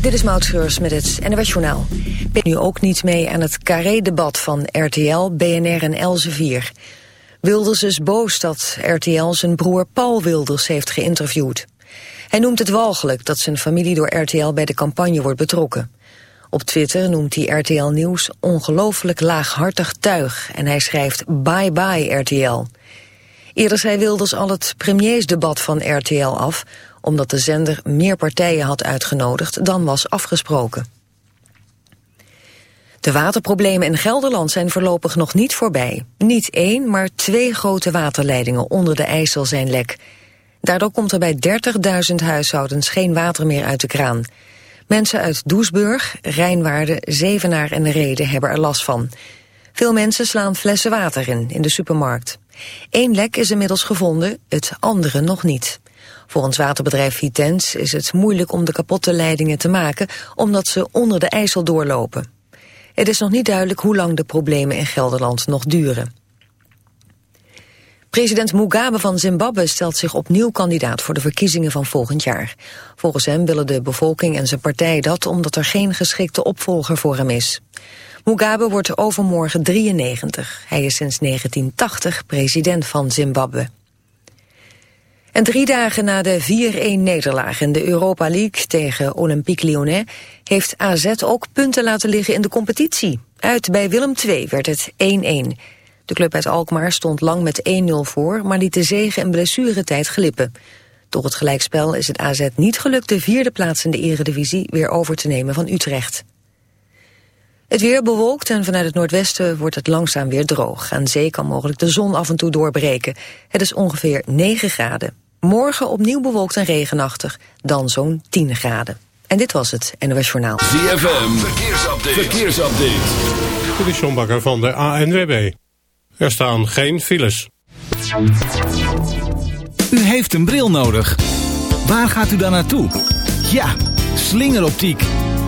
Dit is Maud met het NWS Journaal. Ben nu ook niet mee aan het carré-debat van RTL, BNR en Elsevier. Wilders is boos dat RTL zijn broer Paul Wilders heeft geïnterviewd. Hij noemt het walgelijk dat zijn familie door RTL bij de campagne wordt betrokken. Op Twitter noemt hij RTL Nieuws ongelooflijk laaghartig tuig... en hij schrijft bye bye RTL. Eerder zei Wilders al het premiersdebat van RTL af omdat de zender meer partijen had uitgenodigd dan was afgesproken. De waterproblemen in Gelderland zijn voorlopig nog niet voorbij. Niet één, maar twee grote waterleidingen onder de IJssel zijn lek. Daardoor komt er bij 30.000 huishoudens geen water meer uit de kraan. Mensen uit Doesburg, Rijnwaarden, Zevenaar en Reden hebben er last van. Veel mensen slaan flessen water in, in de supermarkt. Eén lek is inmiddels gevonden, het andere nog niet. Volgens waterbedrijf Vitens is het moeilijk om de kapotte leidingen te maken... omdat ze onder de IJssel doorlopen. Het is nog niet duidelijk hoe lang de problemen in Gelderland nog duren. President Mugabe van Zimbabwe stelt zich opnieuw kandidaat voor de verkiezingen van volgend jaar. Volgens hem willen de bevolking en zijn partij dat omdat er geen geschikte opvolger voor hem is. Mugabe wordt overmorgen 93. Hij is sinds 1980 president van Zimbabwe. En drie dagen na de 4-1-nederlaag in de Europa League tegen Olympique Lyonnais... heeft AZ ook punten laten liggen in de competitie. Uit bij Willem II werd het 1-1. De club uit Alkmaar stond lang met 1-0 voor... maar liet de zegen en blessuretijd glippen. Door het gelijkspel is het AZ niet gelukt de vierde plaats in de eredivisie... weer over te nemen van Utrecht. Het weer bewolkt en vanuit het noordwesten wordt het langzaam weer droog. Aan zee kan mogelijk de zon af en toe doorbreken. Het is ongeveer 9 graden. Morgen opnieuw bewolkt en regenachtig, dan zo'n 10 graden. En dit was het NOS Journaal. ZFM, verkeersupdate. verkeersupdate. Dit is John Bakker van de ANWB. Er staan geen files. U heeft een bril nodig. Waar gaat u dan naartoe? Ja, slingeroptiek.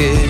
kid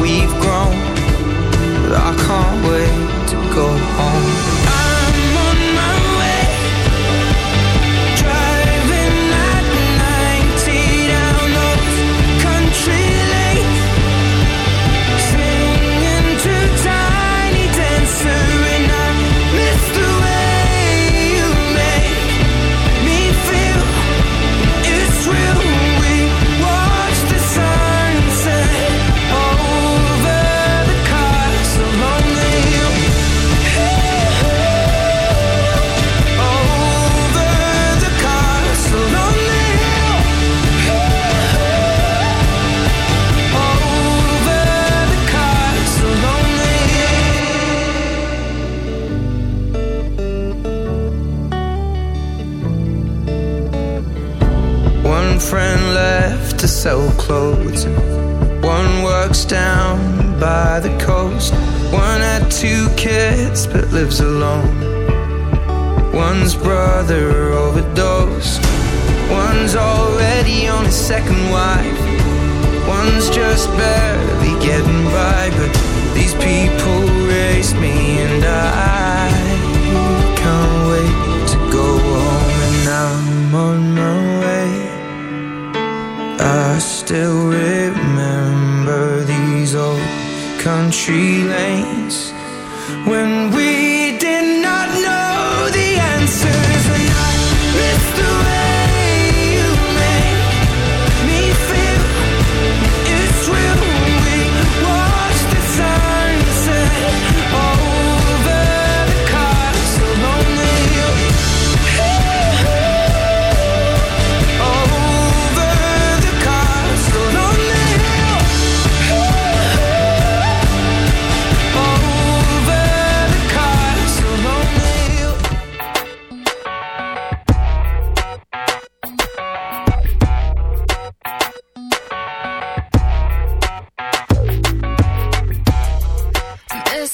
we've grown. But I can't wait to go home.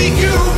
I'm only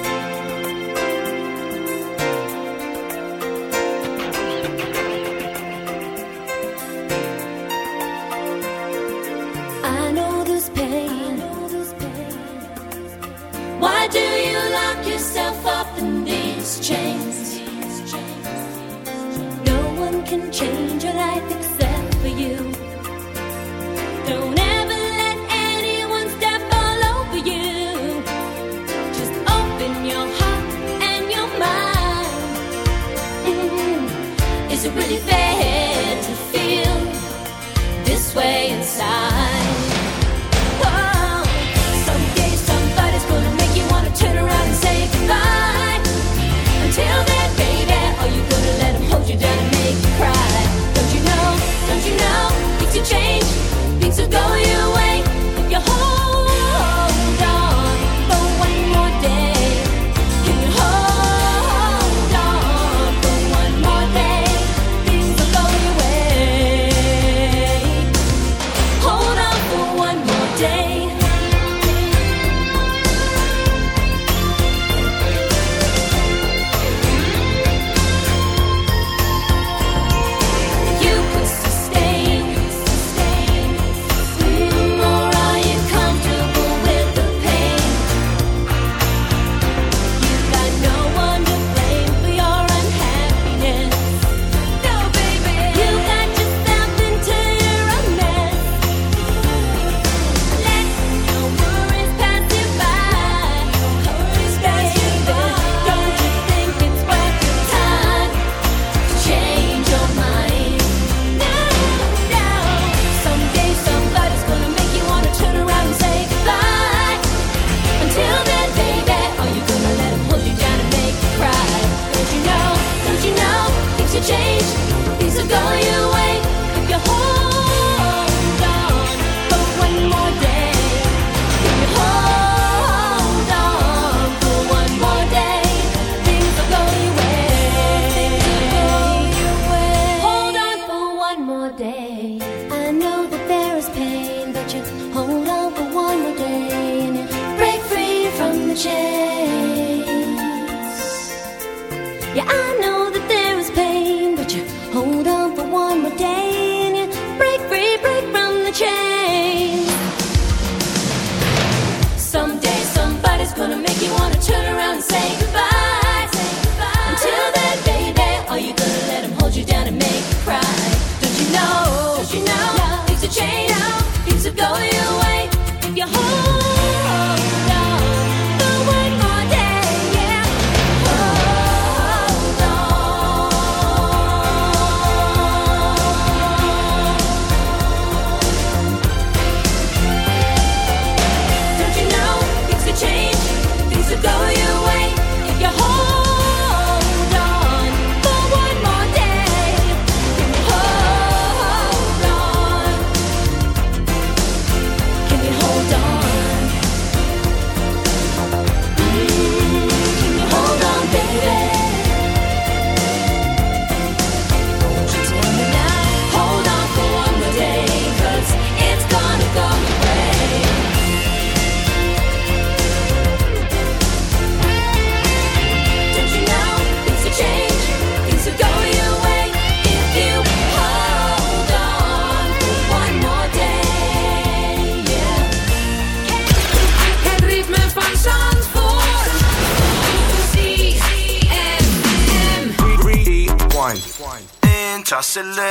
hacerle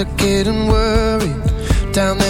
Are getting worried. Down there